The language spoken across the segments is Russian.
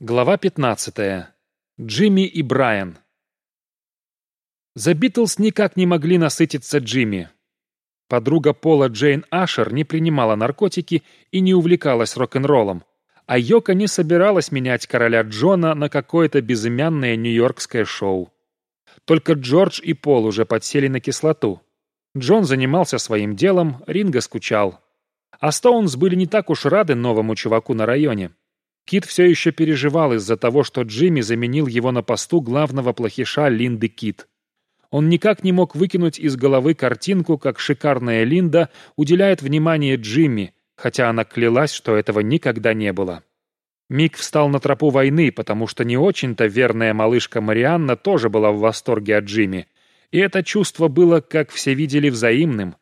Глава 15. Джимми и Брайан. The Beatles никак не могли насытиться Джимми. Подруга Пола Джейн Ашер не принимала наркотики и не увлекалась рок-н-роллом, а Йока не собиралась менять короля Джона на какое-то безымянное нью-йоркское шоу. Только Джордж и Пол уже подсели на кислоту. Джон занимался своим делом, Ринго скучал. А Стоунс были не так уж рады новому чуваку на районе. Кит все еще переживал из-за того, что Джимми заменил его на посту главного плохиша Линды Кит. Он никак не мог выкинуть из головы картинку, как шикарная Линда уделяет внимание Джимми, хотя она клялась, что этого никогда не было. Мик встал на тропу войны, потому что не очень-то верная малышка Марианна тоже была в восторге от Джимми, и это чувство было, как все видели, взаимным.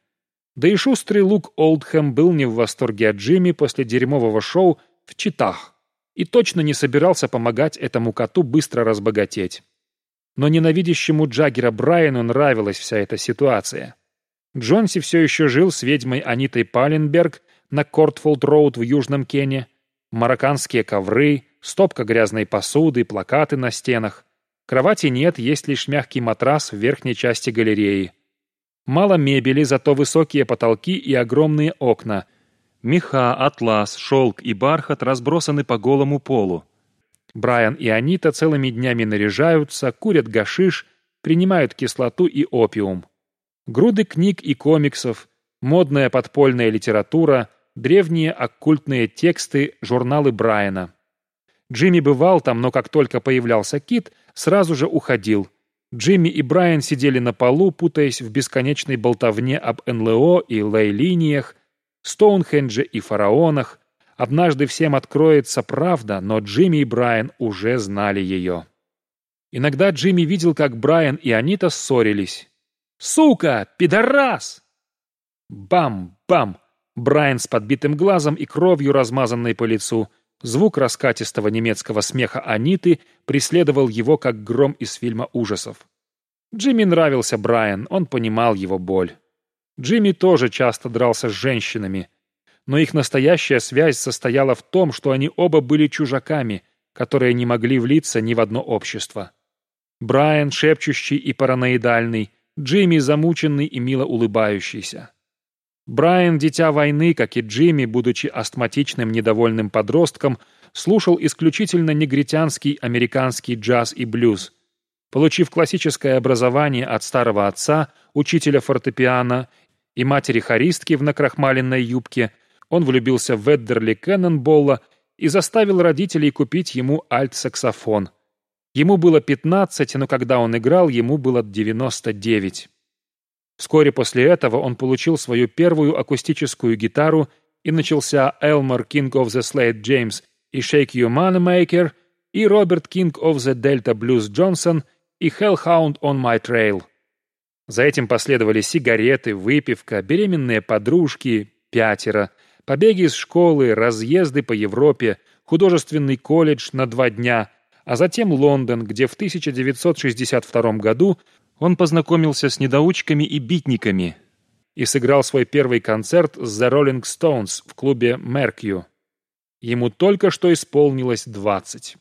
Да и шустрый Лук Олдхэм был не в восторге от Джимми после дерьмового шоу в Читах и точно не собирался помогать этому коту быстро разбогатеть. Но ненавидящему Джаггера Брайану нравилась вся эта ситуация. Джонси все еще жил с ведьмой Анитой Паленберг на Кортфилд-Роуд в Южном Кене, марокканские ковры, стопка грязной посуды, плакаты на стенах. Кровати нет, есть лишь мягкий матрас в верхней части галереи. Мало мебели, зато высокие потолки и огромные окна – Меха, атлас, шелк и бархат разбросаны по голому полу. Брайан и Анита целыми днями наряжаются, курят гашиш, принимают кислоту и опиум. Груды книг и комиксов, модная подпольная литература, древние оккультные тексты, журналы Брайана. Джимми бывал там, но как только появлялся Кит, сразу же уходил. Джимми и Брайан сидели на полу, путаясь в бесконечной болтовне об НЛО и лей-линиях, Стоунхендже и фараонах. Однажды всем откроется правда, но Джимми и Брайан уже знали ее. Иногда Джимми видел, как Брайан и Анита ссорились. «Сука! Пидорас!» Бам-бам! Брайан с подбитым глазом и кровью, размазанной по лицу. Звук раскатистого немецкого смеха Аниты преследовал его, как гром из фильма ужасов. Джимми нравился Брайан, он понимал его боль. Джимми тоже часто дрался с женщинами, но их настоящая связь состояла в том, что они оба были чужаками, которые не могли влиться ни в одно общество. Брайан шепчущий и параноидальный, Джимми замученный и мило улыбающийся. Брайан, дитя войны, как и Джимми, будучи астматичным недовольным подростком, слушал исключительно негритянский американский джаз и блюз. Получив классическое образование от старого отца, учителя фортепиано и матери-хористки в накрахмаленной юбке, он влюбился в Эддерли Кеннонболла и заставил родителей купить ему альт-саксофон. Ему было 15, но когда он играл, ему было 99. Вскоре после этого он получил свою первую акустическую гитару и начался Элмор King of the Slate James и Shake You Moneymaker и Роберт King of the Delta Blues Johnson и Hellhound on My Trail. За этим последовали сигареты, выпивка, беременные подружки, пятеро, побеги из школы, разъезды по Европе, художественный колледж на два дня, а затем Лондон, где в 1962 году он познакомился с недоучками и битниками и сыграл свой первый концерт с The Rolling Stones в клубе «Меркью». Ему только что исполнилось 20.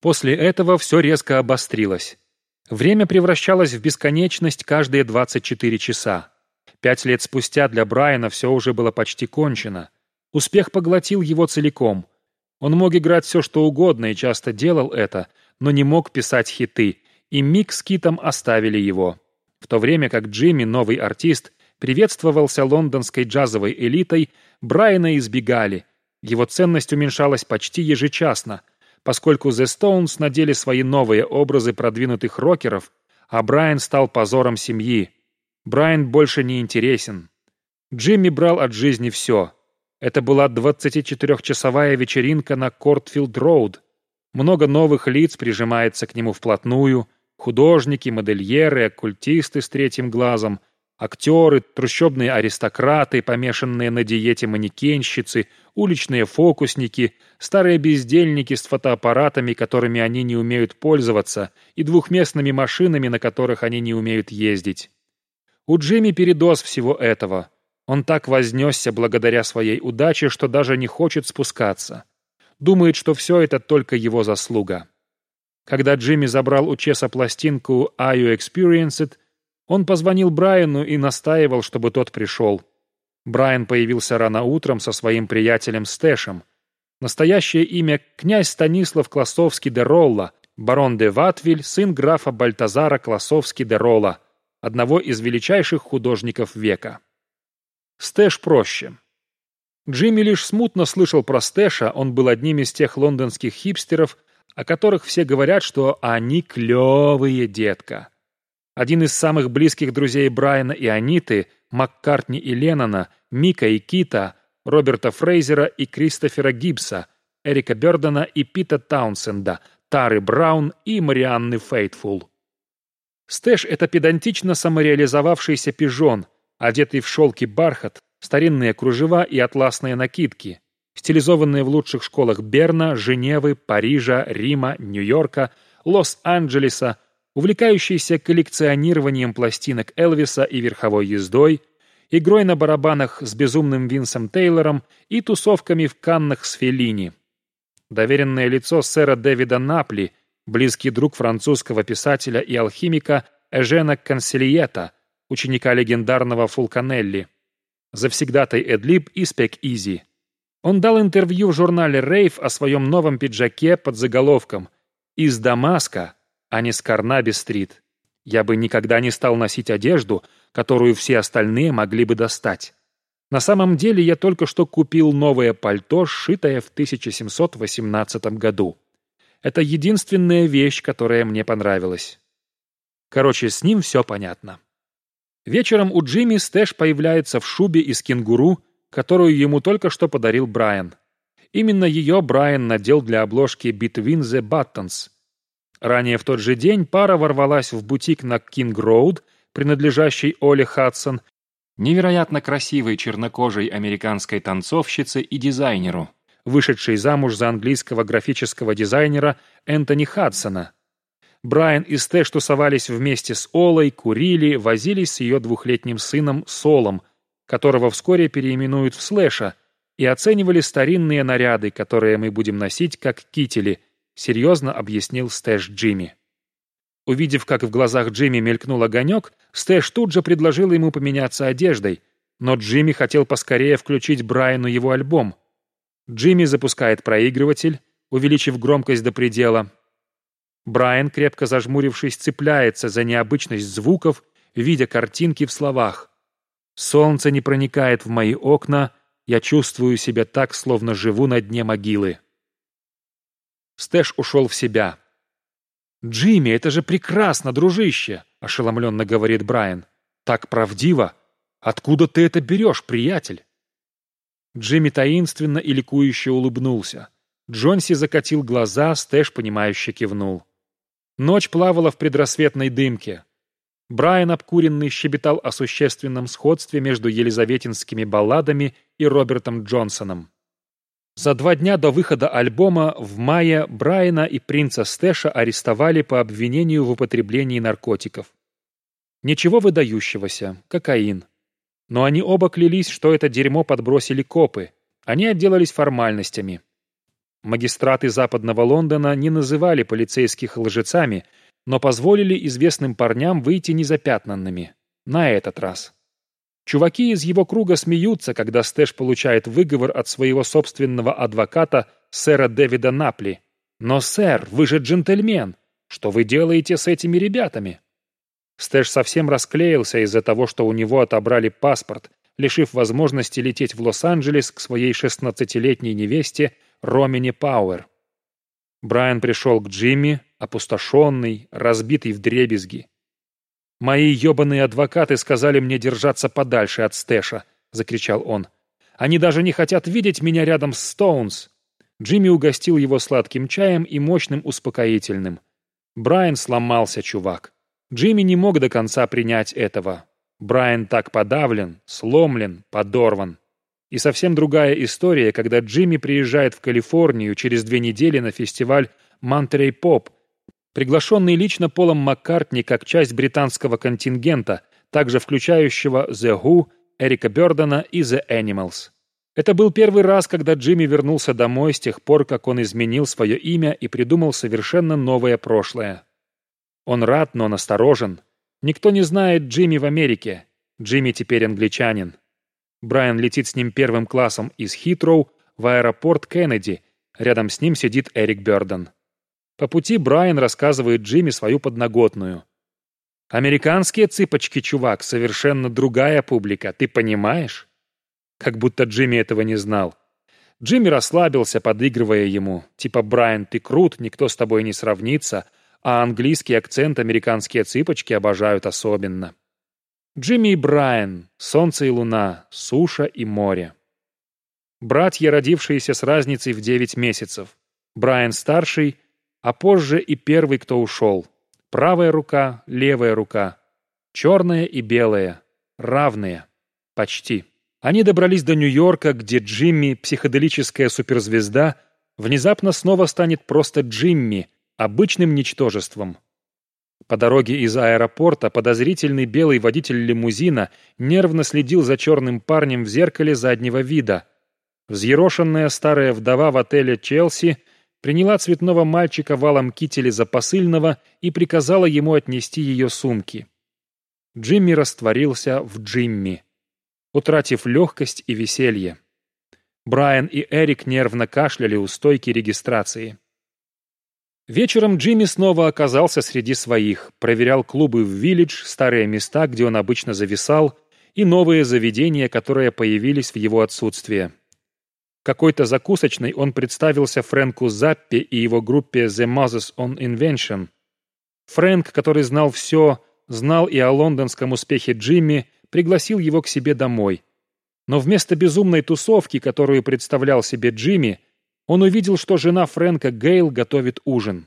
После этого все резко обострилось. Время превращалось в бесконечность каждые 24 часа. Пять лет спустя для Брайана все уже было почти кончено. Успех поглотил его целиком. Он мог играть все, что угодно, и часто делал это, но не мог писать хиты, и Мик с Китом оставили его. В то время как Джимми, новый артист, приветствовался лондонской джазовой элитой, Брайана избегали. Его ценность уменьшалась почти ежечасно, поскольку The Stones надели свои новые образы продвинутых рокеров, а Брайан стал позором семьи. Брайан больше не интересен. Джимми брал от жизни все. Это была 24-часовая вечеринка на Кортфилд-Роуд. Много новых лиц прижимается к нему вплотную. Художники, модельеры, оккультисты с третьим глазом, актеры, трущобные аристократы, помешанные на диете манекенщицы, уличные фокусники, старые бездельники с фотоаппаратами, которыми они не умеют пользоваться, и двухместными машинами, на которых они не умеют ездить. У Джимми передоз всего этого. Он так вознесся благодаря своей удаче, что даже не хочет спускаться. думает, что все это только его заслуга. Когда Джимми забрал у Чеса пластинку «Are You Experienced», он позвонил Брайану и настаивал, чтобы тот пришел. Брайан появился рано утром со своим приятелем Стэшем. Настоящее имя – князь Станислав Классовский де Ролла, барон де Ватвиль, сын графа Бальтазара Классовский де Ролла, одного из величайших художников века. Стэш проще. Джимми лишь смутно слышал про Стэша, он был одним из тех лондонских хипстеров, о которых все говорят, что они клевые, детка. Один из самых близких друзей Брайана и Аниты, Маккартни и Леннона, Мика и Кита, Роберта Фрейзера и Кристофера Гибса, Эрика Бёрдена и Пита Таунсенда, Тары Браун и Марианны Фейтфул. Стэш — это педантично самореализовавшийся пижон, одетый в шелки бархат, старинные кружева и атласные накидки, стилизованные в лучших школах Берна, Женевы, Парижа, Рима, Нью-Йорка, Лос-Анджелеса, увлекающийся коллекционированием пластинок Элвиса и верховой ездой, игрой на барабанах с безумным Винсом Тейлором и тусовками в Каннах с Феллини. Доверенное лицо сэра Дэвида Напли, близкий друг французского писателя и алхимика Эжена Консильета, ученика легендарного Фулканелли, завсегдатай Эдлиб и Спек Изи. Он дал интервью в журнале «Рейв» о своем новом пиджаке под заголовком «Из Дамаска, а не с Карнаби-стрит. Я бы никогда не стал носить одежду, которую все остальные могли бы достать. На самом деле я только что купил новое пальто, сшитое в 1718 году. Это единственная вещь, которая мне понравилась. Короче, с ним все понятно. Вечером у Джимми Стэш появляется в шубе из кенгуру, которую ему только что подарил Брайан. Именно ее Брайан надел для обложки «Between the Buttons». Ранее в тот же день пара ворвалась в бутик на Кинг-Роуд, принадлежащий Оле Хадсон, невероятно красивой чернокожей американской танцовщице и дизайнеру, вышедшей замуж за английского графического дизайнера Энтони Хадсона. Брайан и Стэш тусовались вместе с Олой, курили, возились с ее двухлетним сыном Солом, которого вскоре переименуют в Слэша, и оценивали старинные наряды, которые мы будем носить как кители, серьезно объяснил Стэш Джимми. Увидев, как в глазах Джимми мелькнул огонек, Стэш тут же предложил ему поменяться одеждой, но Джимми хотел поскорее включить Брайану его альбом. Джимми запускает проигрыватель, увеличив громкость до предела, Брайан, крепко зажмурившись, цепляется за необычность звуков, видя картинки в словах. «Солнце не проникает в мои окна, я чувствую себя так, словно живу на дне могилы». Стэш ушел в себя. «Джимми, это же прекрасно, дружище!» — ошеломленно говорит Брайан. «Так правдиво! Откуда ты это берешь, приятель?» Джимми таинственно и ликующе улыбнулся. Джонси закатил глаза, Стэш, понимающе кивнул. Ночь плавала в предрассветной дымке. Брайан обкуренный щебетал о существенном сходстве между елизаветинскими балладами и Робертом Джонсоном. За два дня до выхода альбома в мае Брайана и принца Стэша арестовали по обвинению в употреблении наркотиков. Ничего выдающегося, кокаин. Но они оба клялись, что это дерьмо подбросили копы. Они отделались формальностями. Магистраты западного Лондона не называли полицейских лжецами, но позволили известным парням выйти незапятнанными. На этот раз. Чуваки из его круга смеются, когда Стэш получает выговор от своего собственного адвоката, сэра Дэвида Напли. «Но, сэр, вы же джентльмен! Что вы делаете с этими ребятами?» Стэш совсем расклеился из-за того, что у него отобрали паспорт, лишив возможности лететь в Лос-Анджелес к своей шестнадцатилетней невесте Ромини Пауэр. Брайан пришел к Джимми, опустошенный, разбитый вдребезги. «Мои ебаные адвокаты сказали мне держаться подальше от Стэша», — закричал он. «Они даже не хотят видеть меня рядом с Стоунс». Джимми угостил его сладким чаем и мощным успокоительным. Брайан сломался, чувак. Джимми не мог до конца принять этого. Брайан так подавлен, сломлен, подорван. И совсем другая история, когда Джимми приезжает в Калифорнию через две недели на фестиваль «Мантерей Поп», приглашенный лично Полом Маккартни как часть британского контингента, также включающего The Who, Эрика Бёрдена и The Animals. Это был первый раз, когда Джимми вернулся домой с тех пор, как он изменил свое имя и придумал совершенно новое прошлое. Он рад, но насторожен. Никто не знает Джимми в Америке. Джимми теперь англичанин. Брайан летит с ним первым классом из Хитроу в аэропорт Кеннеди. Рядом с ним сидит Эрик Бёрден. По пути Брайан рассказывает Джимми свою подноготную. «Американские цыпочки, чувак, совершенно другая публика, ты понимаешь?» Как будто Джимми этого не знал. Джимми расслабился, подыгрывая ему. Типа, Брайан, ты крут, никто с тобой не сравнится, а английский акцент американские цыпочки обожают особенно. Джимми и Брайан, солнце и луна, суша и море. Братья, родившиеся с разницей в девять месяцев. Брайан старший, а позже и первый, кто ушел. Правая рука, левая рука. Черная и белая. Равные. Почти. Они добрались до Нью-Йорка, где Джимми, психоделическая суперзвезда, внезапно снова станет просто Джимми, обычным ничтожеством. По дороге из аэропорта подозрительный белый водитель лимузина нервно следил за черным парнем в зеркале заднего вида. Взъерошенная старая вдова в отеле «Челси» приняла цветного мальчика валом кителя за посыльного и приказала ему отнести ее сумки. Джимми растворился в Джимми утратив легкость и веселье. Брайан и Эрик нервно кашляли у стойки регистрации. Вечером Джимми снова оказался среди своих, проверял клубы в Виллидж, старые места, где он обычно зависал, и новые заведения, которые появились в его отсутствие. Какой-то закусочной он представился Фрэнку Заппе и его группе The Moses on Invention. Фрэнк, который знал все, знал и о лондонском успехе Джимми, пригласил его к себе домой. Но вместо безумной тусовки, которую представлял себе Джимми, он увидел, что жена Фрэнка Гейл готовит ужин.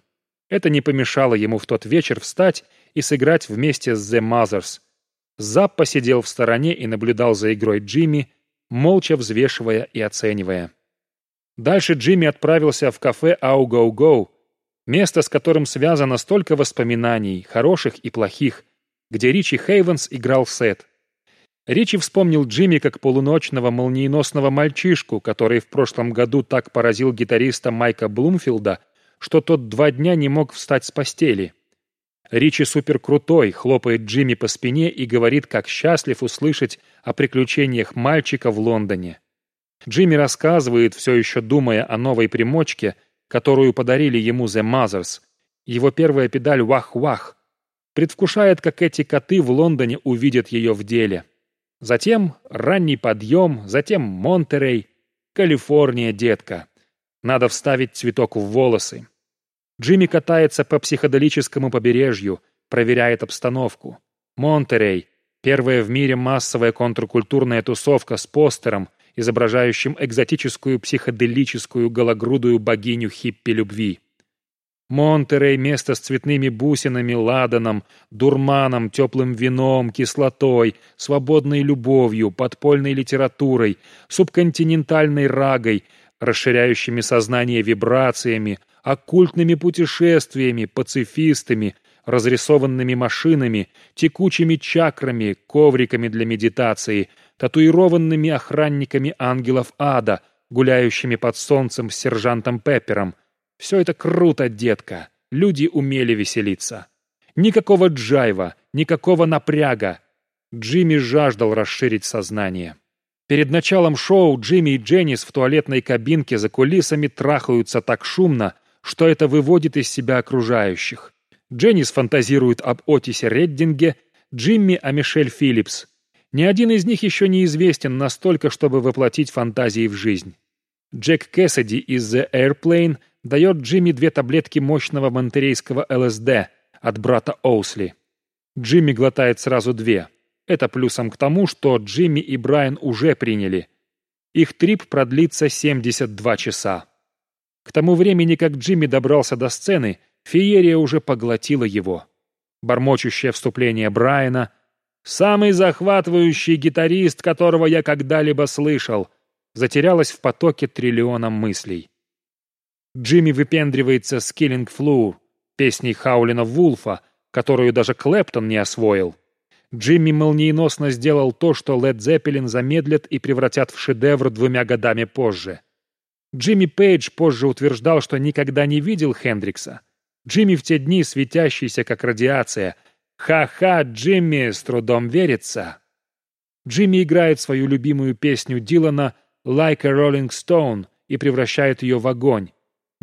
Это не помешало ему в тот вечер встать и сыграть вместе с The Mothers. Зап посидел в стороне и наблюдал за игрой Джимми, молча взвешивая и оценивая. Дальше Джимми отправился в кафе «Ау Гоу Гоу», место, с которым связано столько воспоминаний, хороших и плохих, где Ричи Хейвенс играл сет. Ричи вспомнил Джимми как полуночного молниеносного мальчишку, который в прошлом году так поразил гитариста Майка Блумфилда, что тот два дня не мог встать с постели. Ричи суперкрутой, хлопает Джимми по спине и говорит, как счастлив услышать о приключениях мальчика в Лондоне. Джимми рассказывает, все еще думая о новой примочке, которую подарили ему The Mothers, его первая педаль «Вах-Вах», предвкушает, как эти коты в Лондоне увидят ее в деле. Затем ранний подъем, затем Монтерей. Калифорния, детка. Надо вставить цветок в волосы. Джимми катается по психоделическому побережью, проверяет обстановку. Монтерей — первая в мире массовая контркультурная тусовка с постером, изображающим экзотическую психоделическую гологрудую богиню хиппи-любви. Монтерей — место с цветными бусинами, ладаном, дурманом, теплым вином, кислотой, свободной любовью, подпольной литературой, субконтинентальной рагой, расширяющими сознание вибрациями, оккультными путешествиями, пацифистами, разрисованными машинами, текучими чакрами, ковриками для медитации, татуированными охранниками ангелов ада, гуляющими под солнцем с сержантом Пеппером — все это круто, детка. Люди умели веселиться. Никакого джайва, никакого напряга. Джимми жаждал расширить сознание. Перед началом шоу Джимми и Дженнис в туалетной кабинке за кулисами трахаются так шумно, что это выводит из себя окружающих. Дженнис фантазирует об Отисе Реддинге, Джимми о Мишель Филлипс. Ни один из них еще не известен настолько, чтобы воплотить фантазии в жизнь. Джек Кэссиди из The Airplane – дает Джимми две таблетки мощного монтерейского ЛСД от брата Оусли. Джимми глотает сразу две. Это плюсом к тому, что Джимми и Брайан уже приняли. Их трип продлится 72 часа. К тому времени, как Джимми добрался до сцены, феерия уже поглотила его. Бормочущее вступление Брайана «Самый захватывающий гитарист, которого я когда-либо слышал», затерялось в потоке триллиона мыслей. Джимми выпендривается с «Killing Floor», песней Хаулина Вулфа, которую даже Клэптон не освоил. Джимми молниеносно сделал то, что Лед Зеппелин замедлят и превратят в шедевр двумя годами позже. Джимми Пейдж позже утверждал, что никогда не видел Хендрикса. Джимми в те дни светящийся, как радиация. «Ха-ха, Джимми, с трудом верится!» Джимми играет свою любимую песню Дилана «Like a Rolling Stone» и превращает ее в огонь.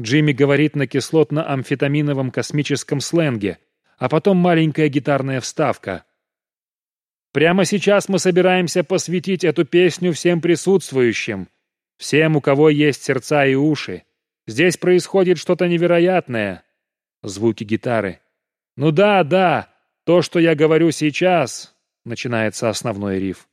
Джимми говорит на кислотно-амфетаминовом космическом сленге, а потом маленькая гитарная вставка. «Прямо сейчас мы собираемся посвятить эту песню всем присутствующим, всем, у кого есть сердца и уши. Здесь происходит что-то невероятное». Звуки гитары. «Ну да, да, то, что я говорю сейчас», — начинается основной риф.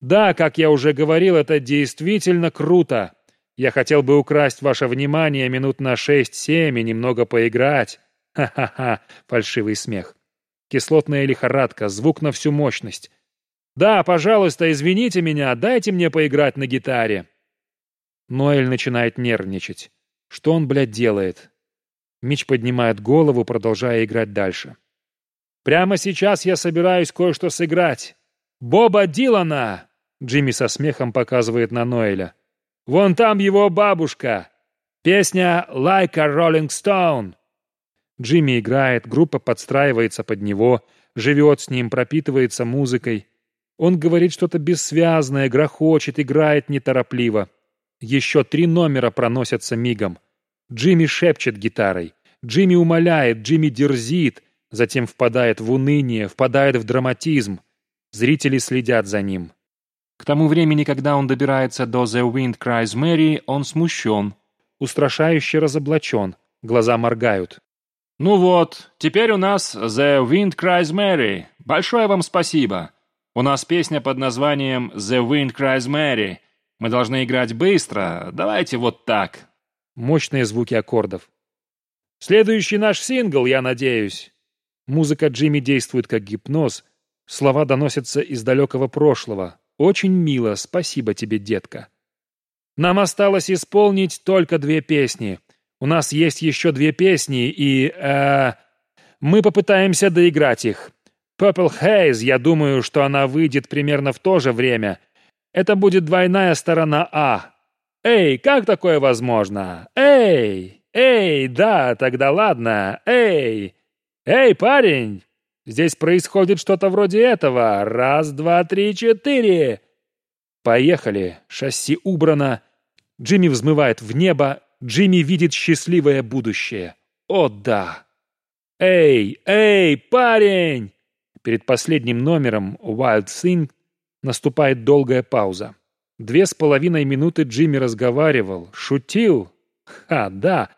«Да, как я уже говорил, это действительно круто. Я хотел бы украсть ваше внимание минут на шесть-семь и немного поиграть. Ха-ха-ха, фальшивый смех. Кислотная лихорадка, звук на всю мощность. Да, пожалуйста, извините меня, дайте мне поиграть на гитаре. Ноэль начинает нервничать. Что он, блядь, делает? Мич поднимает голову, продолжая играть дальше. «Прямо сейчас я собираюсь кое-что сыграть. Боба Дилана!» Джимми со смехом показывает на Ноэля. Вон там его бабушка. Песня «Like a Rolling Stone». Джимми играет, группа подстраивается под него, живет с ним, пропитывается музыкой. Он говорит что-то бессвязное, грохочет, играет неторопливо. Еще три номера проносятся мигом. Джимми шепчет гитарой. Джимми умоляет, Джимми дерзит, затем впадает в уныние, впадает в драматизм. Зрители следят за ним. К тому времени, когда он добирается до «The Wind Cries Mary», он смущен, устрашающе разоблачен, глаза моргают. «Ну вот, теперь у нас «The Wind Cries Mary». Большое вам спасибо. У нас песня под названием «The Wind Cries Mary». Мы должны играть быстро. Давайте вот так». Мощные звуки аккордов. «Следующий наш сингл, я надеюсь». Музыка Джимми действует как гипноз. Слова доносятся из далекого прошлого, очень мило, спасибо тебе, детка. Нам осталось исполнить только две песни. У нас есть еще две песни, и... Э, мы попытаемся доиграть их. Purple Haze, я думаю, что она выйдет примерно в то же время. Это будет двойная сторона А. Эй, как такое возможно? Эй, эй, да, тогда ладно. Эй, эй, парень, Здесь происходит что-то вроде этого. Раз, два, три, четыре. Поехали. Шасси убрано. Джимми взмывает в небо. Джимми видит счастливое будущее. О, да. Эй, эй, парень! Перед последним номером Wild Thing наступает долгая пауза. Две с половиной минуты Джимми разговаривал, шутил. Ха, да.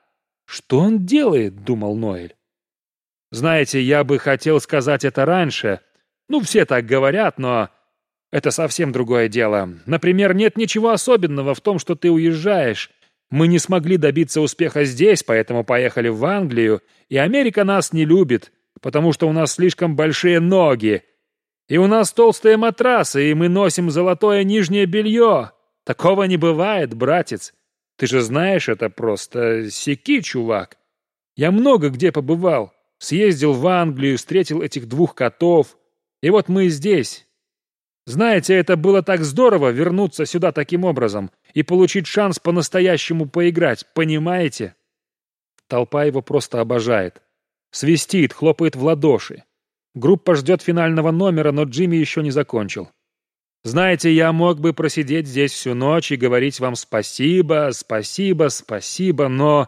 Что он делает, думал Ноэль. Знаете, я бы хотел сказать это раньше. Ну, все так говорят, но это совсем другое дело. Например, нет ничего особенного в том, что ты уезжаешь. Мы не смогли добиться успеха здесь, поэтому поехали в Англию, и Америка нас не любит, потому что у нас слишком большие ноги. И у нас толстые матрасы, и мы носим золотое нижнее белье. Такого не бывает, братец. Ты же знаешь, это просто секи, чувак. Я много где побывал. Съездил в Англию, встретил этих двух котов. И вот мы здесь. Знаете, это было так здорово вернуться сюда таким образом и получить шанс по-настоящему поиграть, понимаете? Толпа его просто обожает. Свистит, хлопает в ладоши. Группа ждет финального номера, но Джимми еще не закончил. Знаете, я мог бы просидеть здесь всю ночь и говорить вам спасибо, спасибо, спасибо, но...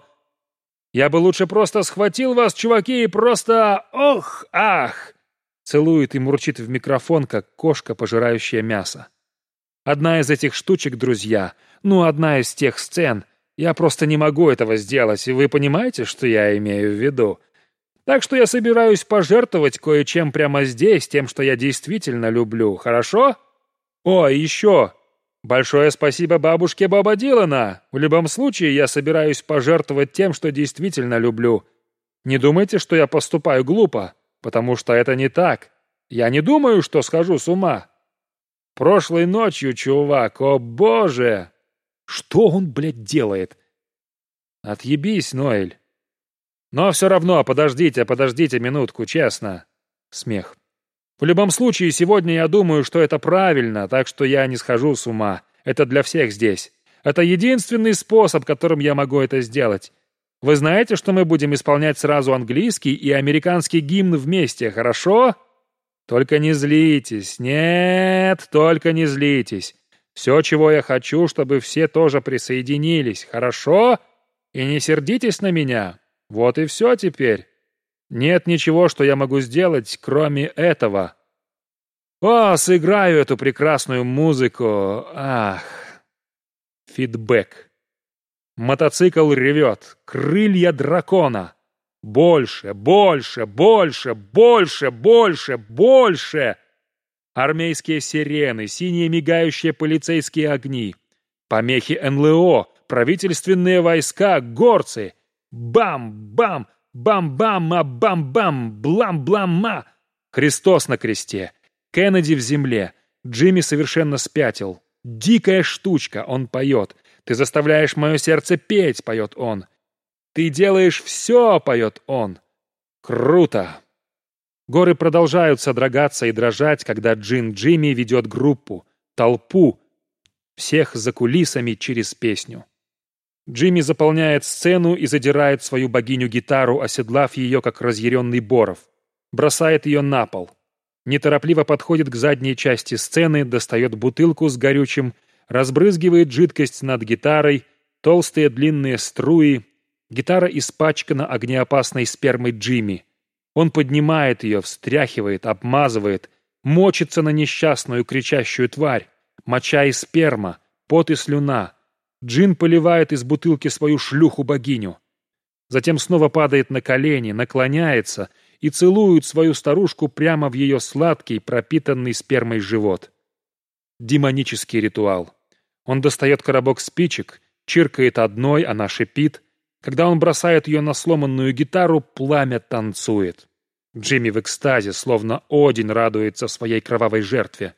Я бы лучше просто схватил вас, чуваки, и просто... Ох, ах!» Целует и мурчит в микрофон, как кошка, пожирающая мясо. Одна из этих штучек, друзья, ну, одна из тех сцен. Я просто не могу этого сделать, и вы понимаете, что я имею в виду? Так что я собираюсь пожертвовать кое-чем прямо здесь, тем, что я действительно люблю, хорошо? О, еще, Большое спасибо бабушке Боба Дилана. В любом случае, я собираюсь пожертвовать тем, что действительно люблю. Не думайте, что я поступаю глупо, потому что это не так. Я не думаю, что схожу с ума. Прошлой ночью, чувак, о боже! Что он, блядь, делает? Отъебись, Ноэль. Но все равно, подождите, подождите минутку, честно. Смех. В любом случае, сегодня я думаю, что это правильно, так что я не схожу с ума. Это для всех здесь. Это единственный способ, которым я могу это сделать. Вы знаете, что мы будем исполнять сразу английский и американский гимн вместе, хорошо? Только не злитесь. Нет, только не злитесь. Все, чего я хочу, чтобы все тоже присоединились, хорошо? И не сердитесь на меня. Вот и все теперь. Нет ничего, что я могу сделать, кроме этого. О, сыграю эту прекрасную музыку. Ах. Фидбэк. Мотоцикл ревет. Крылья дракона. Больше, больше, больше, больше, больше, больше. Армейские сирены, синие мигающие полицейские огни. Помехи НЛО, правительственные войска, горцы. Бам-бам, бам-бам-ма, бам-бам, блам-блам-ма. Христос на кресте. Кеннеди в земле. Джимми совершенно спятил. Дикая штучка, он поет. Ты заставляешь мое сердце петь, поет он. Ты делаешь все, поет он. Круто. Горы продолжают содрогаться и дрожать, когда Джин Джимми ведет группу, толпу, всех за кулисами через песню. Джимми заполняет сцену и задирает свою богиню-гитару, оседлав ее, как разъяренный боров. Бросает ее на пол. Неторопливо подходит к задней части сцены, достает бутылку с горючим, разбрызгивает жидкость над гитарой, толстые длинные струи. Гитара испачкана огнеопасной спермой Джимми. Он поднимает ее, встряхивает, обмазывает, мочится на несчастную кричащую тварь. Моча и сперма, пот и слюна. Джин поливает из бутылки свою шлюху-богиню. Затем снова падает на колени, наклоняется и целует свою старушку прямо в ее сладкий, пропитанный спермой живот. Демонический ритуал. Он достает коробок спичек, чиркает одной, она шипит. Когда он бросает ее на сломанную гитару, пламя танцует. Джимми в экстазе, словно Один радуется своей кровавой жертве.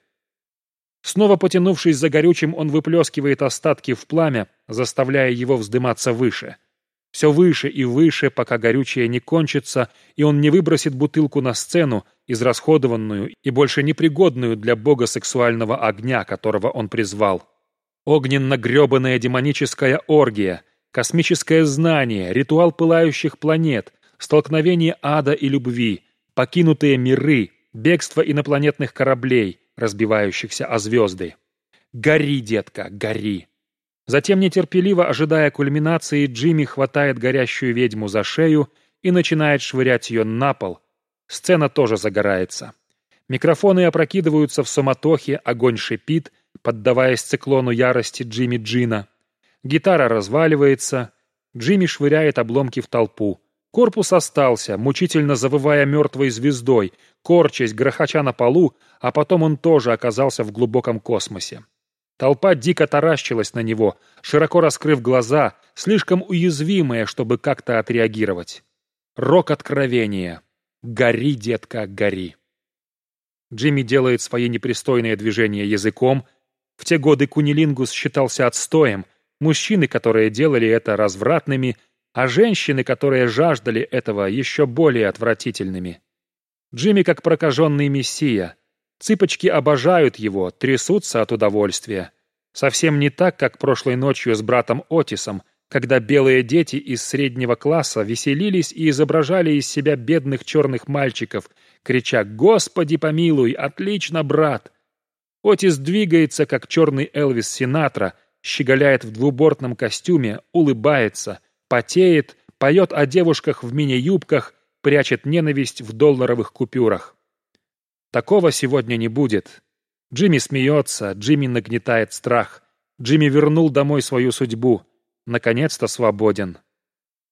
Снова потянувшись за горючим, он выплескивает остатки в пламя, заставляя его вздыматься выше. Все выше и выше, пока горючее не кончится, и он не выбросит бутылку на сцену, израсходованную и больше непригодную для бога сексуального огня, которого он призвал. Огненно-гребаная демоническая оргия, космическое знание, ритуал пылающих планет, столкновение ада и любви, покинутые миры, бегство инопланетных кораблей, разбивающихся о звезды. Гори, детка, гори. Затем, нетерпеливо ожидая кульминации, Джимми хватает горящую ведьму за шею и начинает швырять ее на пол. Сцена тоже загорается. Микрофоны опрокидываются в суматохе, огонь шипит, поддаваясь циклону ярости Джимми Джина. Гитара разваливается. Джимми швыряет обломки в толпу. Корпус остался, мучительно завывая мертвой звездой, корчась, грохоча на полу, а потом он тоже оказался в глубоком космосе. Толпа дико таращилась на него, широко раскрыв глаза, слишком уязвимая, чтобы как-то отреагировать. Рок откровения. «Гори, детка, гори». Джимми делает свои непристойные движения языком. В те годы кунилингус считался отстоем. Мужчины, которые делали это развратными – а женщины, которые жаждали этого, еще более отвратительными. Джимми как прокаженный мессия. Цыпочки обожают его, трясутся от удовольствия. Совсем не так, как прошлой ночью с братом Отисом, когда белые дети из среднего класса веселились и изображали из себя бедных черных мальчиков, крича «Господи помилуй! Отлично, брат!» Отис двигается, как черный Элвис Синатра, щеголяет в двубортном костюме, улыбается – потеет, поет о девушках в мини-юбках, прячет ненависть в долларовых купюрах. Такого сегодня не будет. Джимми смеется, Джимми нагнетает страх. Джимми вернул домой свою судьбу. Наконец-то свободен.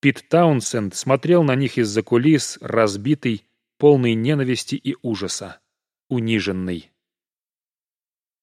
Пит Таунсенд смотрел на них из-за кулис, разбитый, полный ненависти и ужаса, униженный.